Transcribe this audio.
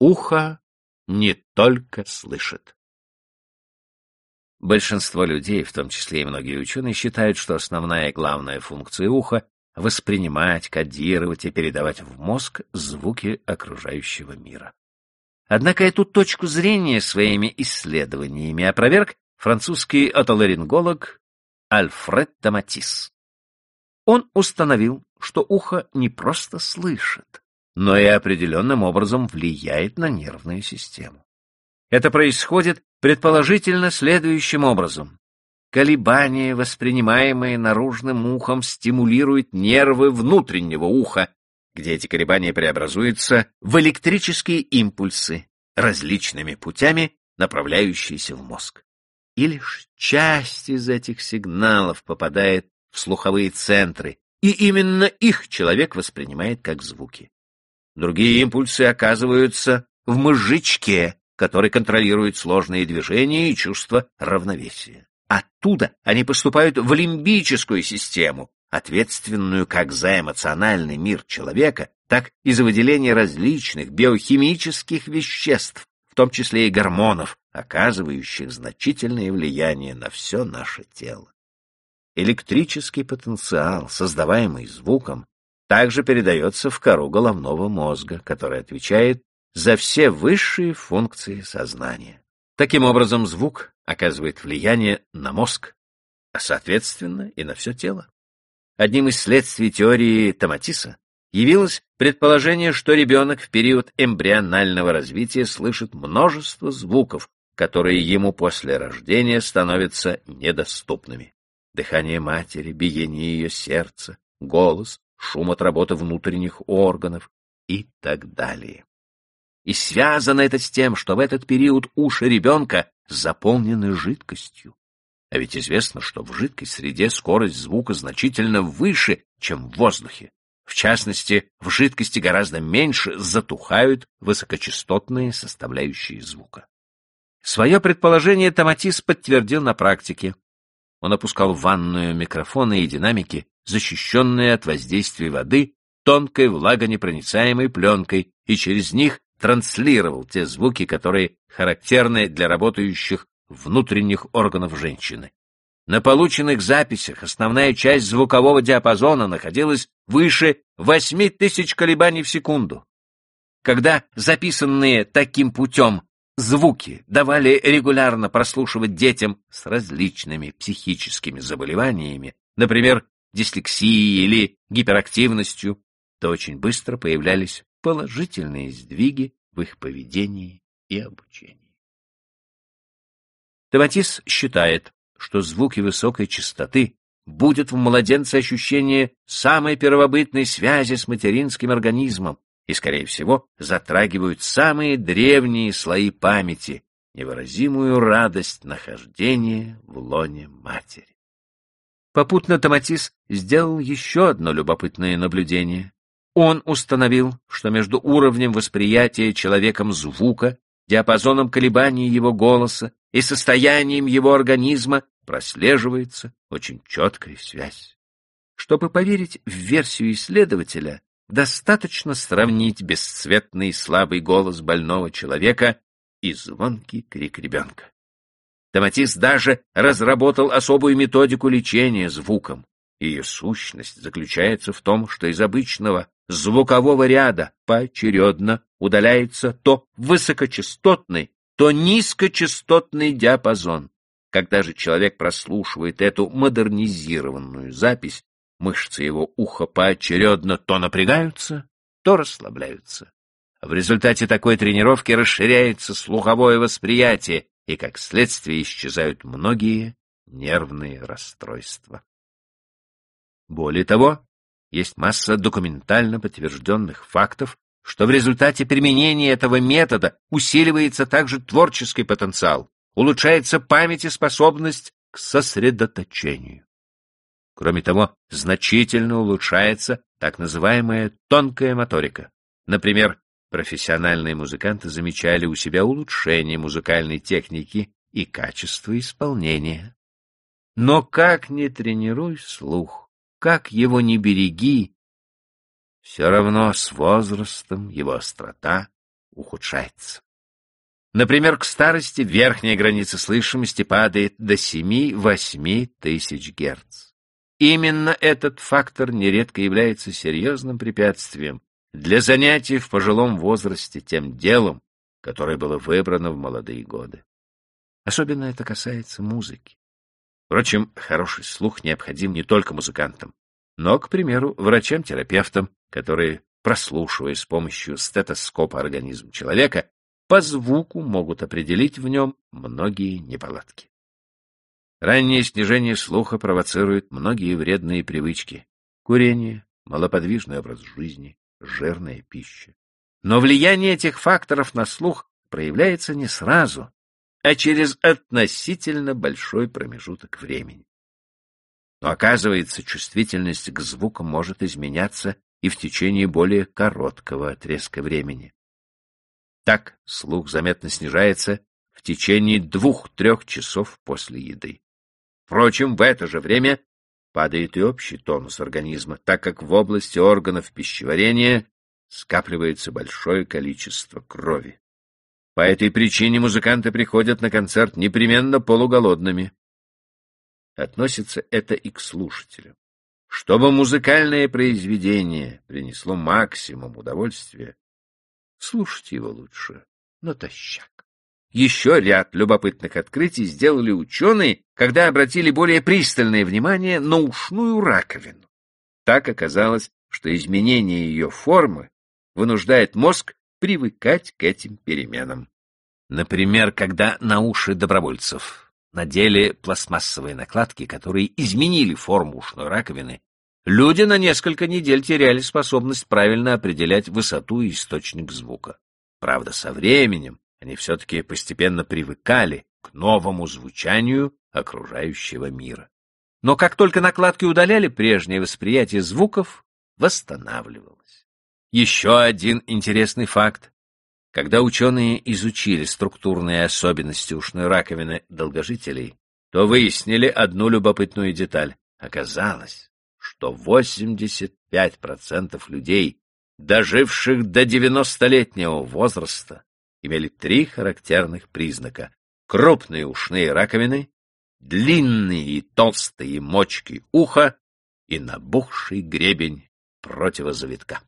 ухо не только слышит. Большинство людей, в том числе и многие ученые, считают, что основная и главная функция уха — воспринимать, кодировать и передавать в мозг звуки окружающего мира. Однако эту точку зрения своими исследованиями опроверг французский отоларинголог Альфред Томатис. Он установил, что ухо не просто слышит, но и определенным образом влияет на нервную систему. Это происходит предположительно следующим образом. Колебания, воспринимаемые наружным ухом, стимулируют нервы внутреннего уха, где эти колебания преобразуются в электрические импульсы, различными путями, направляющиеся в мозг. И лишь часть из этих сигналов попадает в слуховые центры, и именно их человек воспринимает как звуки. Другие импульсы оказываются в мозжечке, который контролирует сложные движения и чувство равновесия. Оттуда они поступают в лимбическую систему, ответственную как за эмоциональный мир человека, так и за выделение различных биохимических веществ, в том числе и гормонов, оказывающих значительное влияние на все наше тело. Электрический потенциал, создаваемый звуком, также передается в кору головного мозга, который отвечает за все высшие функции сознания. Таким образом, звук оказывает влияние на мозг, а соответственно и на все тело. Одним из следствий теории Томатиса явилось предположение, что ребенок в период эмбрионального развития слышит множество звуков, которые ему после рождения становятся недоступными. Дыхание матери, биение ее сердца, голос, шум от работы внутренних органов и так далее. И связано это с тем, что в этот период уши ребенка заполнены жидкостью. А ведь известно, что в жидкой среде скорость звука значительно выше, чем в воздухе. В частности, в жидкости гораздо меньше затухают высокочастотные составляющие звука. Свое предположение Томатис подтвердил на практике. Он опускал в ванную микрофоны и динамики, защищенные от воздействия воды тонкой влагонепроницаемой пленкой, и через них транслировал те звуки, которые характерны для работающих внутренних органов женщины. На полученных записях основная часть звукового диапазона находилась выше 8 тысяч колебаний в секунду. Когда записанные таким путем звуки давали регулярно прослушивать детям с различными психическими заболеваниями, например, дислексией или гиперактивностью, то очень быстро появлялись положительные сдвиги в их поведении и обучении. Таватис считает, что звуки высокой частоты будет в младенце ощущение самой первобытной связи с материнским организмом и, скорее всего, затрагивают самые древние слои памяти, невыразимую радость нахождения в лоне матери. Попутно Томатис сделал еще одно любопытное наблюдение. Он установил, что между уровнем восприятия человеком звука, диапазоном колебаний его голоса и состоянием его организма прослеживается очень четкая связь. Чтобы поверить в версию исследователя, достаточно сравнить бесцветный слабый голос больного человека и звонкий крик ребенка. Томатис даже разработал особую методику лечения звуком. Ее сущность заключается в том, что из обычного звукового ряда поочередно удаляется то высокочастотный, то низкочастотный диапазон. Когда же человек прослушивает эту модернизированную запись, мышцы его уха поочередно то напрягаются, то расслабляются. В результате такой тренировки расширяется слуховое восприятие, и, как следствие, исчезают многие нервные расстройства. Более того, есть масса документально подтвержденных фактов, что в результате применения этого метода усиливается также творческий потенциал, улучшается память и способность к сосредоточению. Кроме того, значительно улучшается так называемая тонкая моторика. Например, профессиональные музыканты замечали у себя улучшение музыкальной техники и качества исполнения. Но как ни тренируй слух, как его не береги, все равно с возрастом его острота ухудшается. Например, к старости верхняя граница слышимости падает до 7-8 тысяч Герц. Именно этот фактор нередко является серьезным препятствием для занятий в пожилом возрасте тем делом, которое было выбрано в молодые годы. Особенно это касается музыки. Впрочем, хороший слух необходим не только музыкантам, но, к примеру, врачам-терапевтам, которые, прослушивая с помощью стетоскопа организм человека, по звуку могут определить в нем многие неполадки. Раннее снижение слуха провоцирует многие вредные привычки. Курение, малоподвижный образ жизни, жирная пища. Но влияние этих факторов на слух проявляется не сразу, а через относительно большой промежуток времени. Но оказывается, чувствительность к звукам может изменяться и в течение более короткого отрезка времени. Так слух заметно снижается в течение двух-трех часов после еды. Впрочем, в это же время падает и общий тонус организма, так как в области органов пищеварения скапливается большое количество крови. По этой причине музыканты приходят на концерт непременно полуголодными. Относится это и к слушателям. Чтобы музыкальное произведение принесло максимум удовольствия, слушать его лучше натощак. Еще ряд любопытных открытий сделали ученые, когда обратили более пристальное внимание на ушную раковину. Так оказалось, что изменение ее формы вынуждает мозг привыкать к этим переменам. Например, когда на уши добровольцев надели пластмассовые накладки, которые изменили форму ушной раковины, люди на несколько недель теряли способность правильно определять высоту и источник звука. Правда, со временем они все-таки постепенно привыкали к новому звучанию окружающего мира. Но как только накладки удаляли, прежнее восприятие звуков восстанавливалось. Еще один интересный факт. Когда ученые изучили структурные особенности ушной раковины долгожителей, то выяснили одну любопытную деталь. Оказалось, что 85% людей, доживших до 90-летнего возраста, имели три характерных признака. Крупные ушные раковины, длинные и толстые мочки уха и набухший гребень противозавитка.